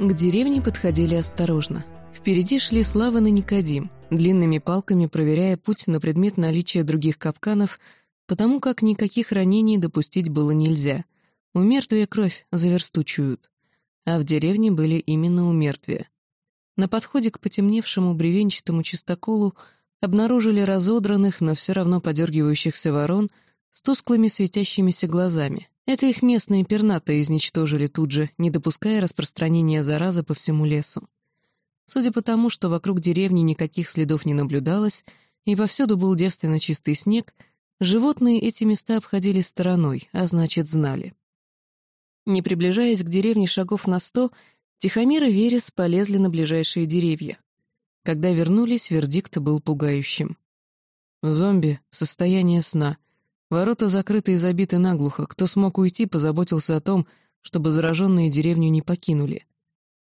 К деревне подходили осторожно. Впереди шли Славан и Никодим, длинными палками проверяя путь на предмет наличия других капканов, потому как никаких ранений допустить было нельзя. У мертвия кровь за версту чуют. А в деревне были именно у мертвия. На подходе к потемневшему бревенчатому чистоколу обнаружили разодранных, но все равно подергивающихся ворон с тусклыми светящимися глазами, это их местные пернатые изничтожили тут же, не допуская распространения заразы по всему лесу. Судя по тому, что вокруг деревни никаких следов не наблюдалось, и повсюду был девственно чистый снег, животные эти места обходили стороной, а значит, знали. Не приближаясь к деревне шагов на сто, Тихомир и Верес полезли на ближайшие деревья. Когда вернулись, вердикт был пугающим. «Зомби. Состояние сна. Ворота закрыты и забиты наглухо. Кто смог уйти, позаботился о том, чтобы зараженные деревню не покинули.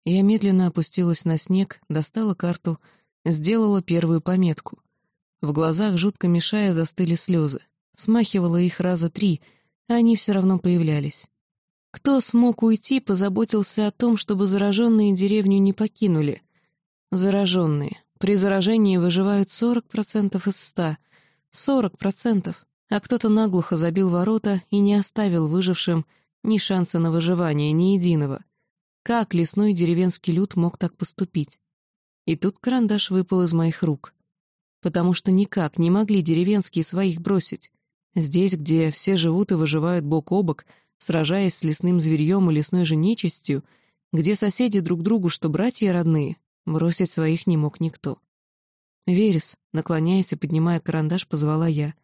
Я медленно опустилась на снег, достала карту, сделала первую пометку. В глазах, жутко мешая, застыли слезы. Смахивала их раза три, а они все равно появлялись. Кто смог уйти, позаботился о том, чтобы зараженные деревню не покинули. Зараженные. При заражении выживают 40% из 100. 40% а кто-то наглухо забил ворота и не оставил выжившим ни шанса на выживание, ни единого. Как лесной деревенский люд мог так поступить? И тут карандаш выпал из моих рук. Потому что никак не могли деревенские своих бросить. Здесь, где все живут и выживают бок о бок, сражаясь с лесным зверьем и лесной же нечистью, где соседи друг другу, что братья родные, бросить своих не мог никто. «Верес», наклоняясь и поднимая карандаш, позвала я.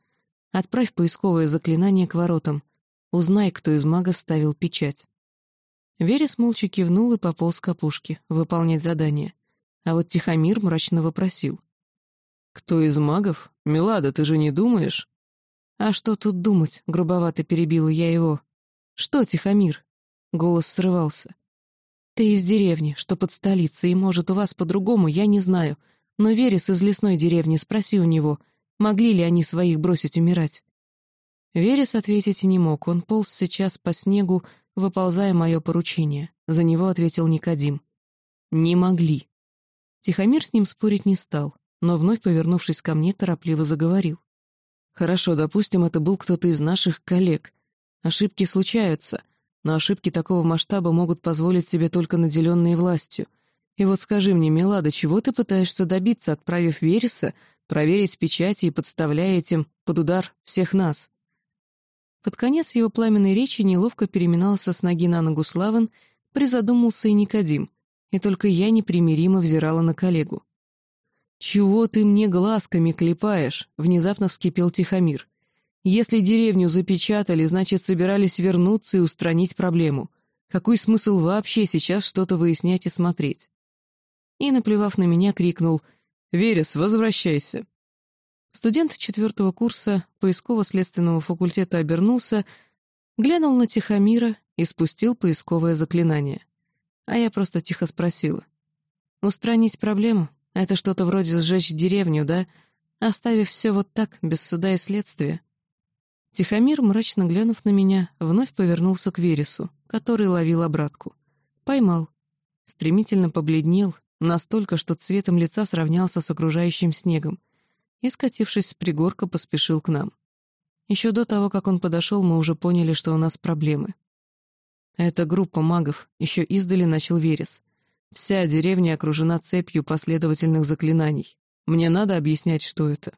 Отправь поисковое заклинание к воротам. Узнай, кто из магов ставил печать. Верес молча кивнул и пополз к опушке, выполнять задание. А вот Тихомир мрачно вопросил. «Кто из магов? Милада, ты же не думаешь?» «А что тут думать?» — грубовато перебила я его. «Что, Тихомир?» — голос срывался. «Ты из деревни, что под столицей, и, может, у вас по-другому, я не знаю. Но Верес из лесной деревни, спроси у него, Могли ли они своих бросить умирать? Верес ответить не мог, он полз сейчас по снегу, выползая мое поручение. За него ответил Никодим. «Не могли». Тихомир с ним спорить не стал, но вновь, повернувшись ко мне, торопливо заговорил. «Хорошо, допустим, это был кто-то из наших коллег. Ошибки случаются, но ошибки такого масштаба могут позволить себе только наделенные властью. И вот скажи мне, Мелада, чего ты пытаешься добиться, отправив Вереса проверить печати и подставляя этим под удар всех нас. Под конец его пламенной речи неловко переминался с ноги на ногу Славан, призадумался и Никодим, и только я непримиримо взирала на коллегу. «Чего ты мне глазками клепаешь?» — внезапно вскипел Тихомир. «Если деревню запечатали, значит, собирались вернуться и устранить проблему. Какой смысл вообще сейчас что-то выяснять и смотреть?» И, наплевав на меня, крикнул — «Верес, возвращайся». Студент четвертого курса поисково-следственного факультета обернулся, глянул на Тихомира и спустил поисковое заклинание. А я просто тихо спросила. «Устранить проблему? Это что-то вроде сжечь деревню, да? Оставив все вот так, без суда и следствия?» Тихомир, мрачно глянув на меня, вновь повернулся к Вересу, который ловил обратку. Поймал. Стремительно побледнел настолько, что цветом лица сравнялся с окружающим снегом, и, скатившись с пригорка, поспешил к нам. Еще до того, как он подошел, мы уже поняли, что у нас проблемы. Это группа магов, еще издали начал Верес. Вся деревня окружена цепью последовательных заклинаний. Мне надо объяснять, что это.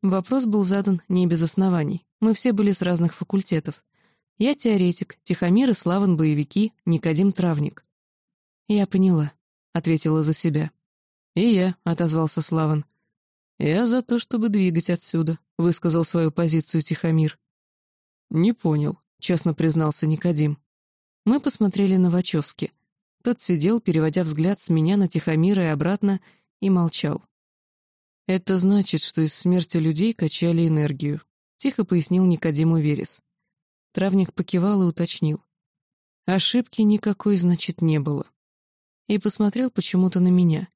Вопрос был задан не без оснований. Мы все были с разных факультетов. Я теоретик, Тихомир и Славан боевики, Никодим травник. Я поняла. — ответила за себя. «И я», — отозвался Славан. «Я за то, чтобы двигать отсюда», — высказал свою позицию Тихомир. «Не понял», — честно признался Никодим. Мы посмотрели на Вачовски. Тот сидел, переводя взгляд с меня на Тихомира и обратно, и молчал. «Это значит, что из смерти людей качали энергию», — тихо пояснил Никодиму Верес. Травник покивал и уточнил. «Ошибки никакой, значит, не было» и посмотрел почему-то на меня.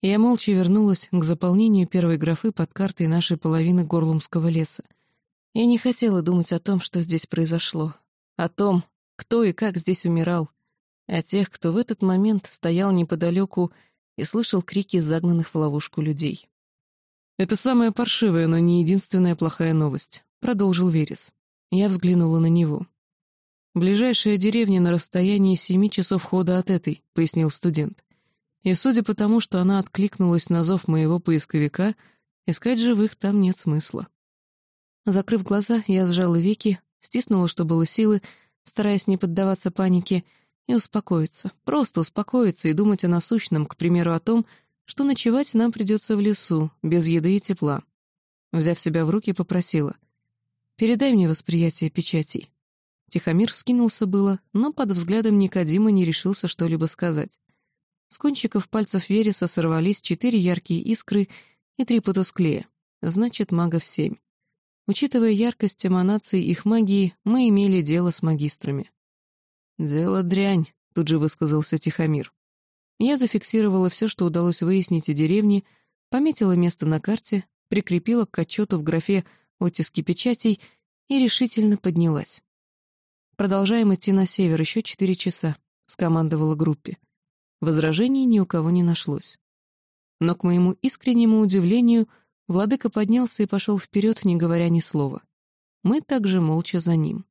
Я молча вернулась к заполнению первой графы под картой нашей половины Горлумского леса. Я не хотела думать о том, что здесь произошло, о том, кто и как здесь умирал. а тех, кто в этот момент стоял неподалеку и слышал крики загнанных в ловушку людей. «Это самая паршивая, но не единственная плохая новость», — продолжил Верес. Я взглянула на него. «Ближайшая деревня на расстоянии семи часов хода от этой», — пояснил студент. «И судя по тому, что она откликнулась на зов моего поисковика, искать живых там нет смысла». Закрыв глаза, я сжала веки, стиснула, что было силы, стараясь не поддаваться панике, и успокоиться, просто успокоиться и думать о насущном, к примеру, о том, что ночевать нам придется в лесу, без еды и тепла. Взяв себя в руки, попросила. «Передай мне восприятие печатей». Тихомир вскинулся было, но под взглядом Никодима не решился что-либо сказать. С кончиков пальцев Вереса сорвались четыре яркие искры и три потусклее. Значит, магов семь. Учитывая яркость эманаций их магии, мы имели дело с магистрами. «Дело дрянь», — тут же высказался Тихомир. Я зафиксировала все, что удалось выяснить о деревне, пометила место на карте, прикрепила к отчету в графе «Оттиски печатей» и решительно поднялась. «Продолжаем идти на север еще четыре часа», — скомандовала группе. Возражений ни у кого не нашлось. Но, к моему искреннему удивлению, владыка поднялся и пошел вперед, не говоря ни слова. Мы также молча за ним.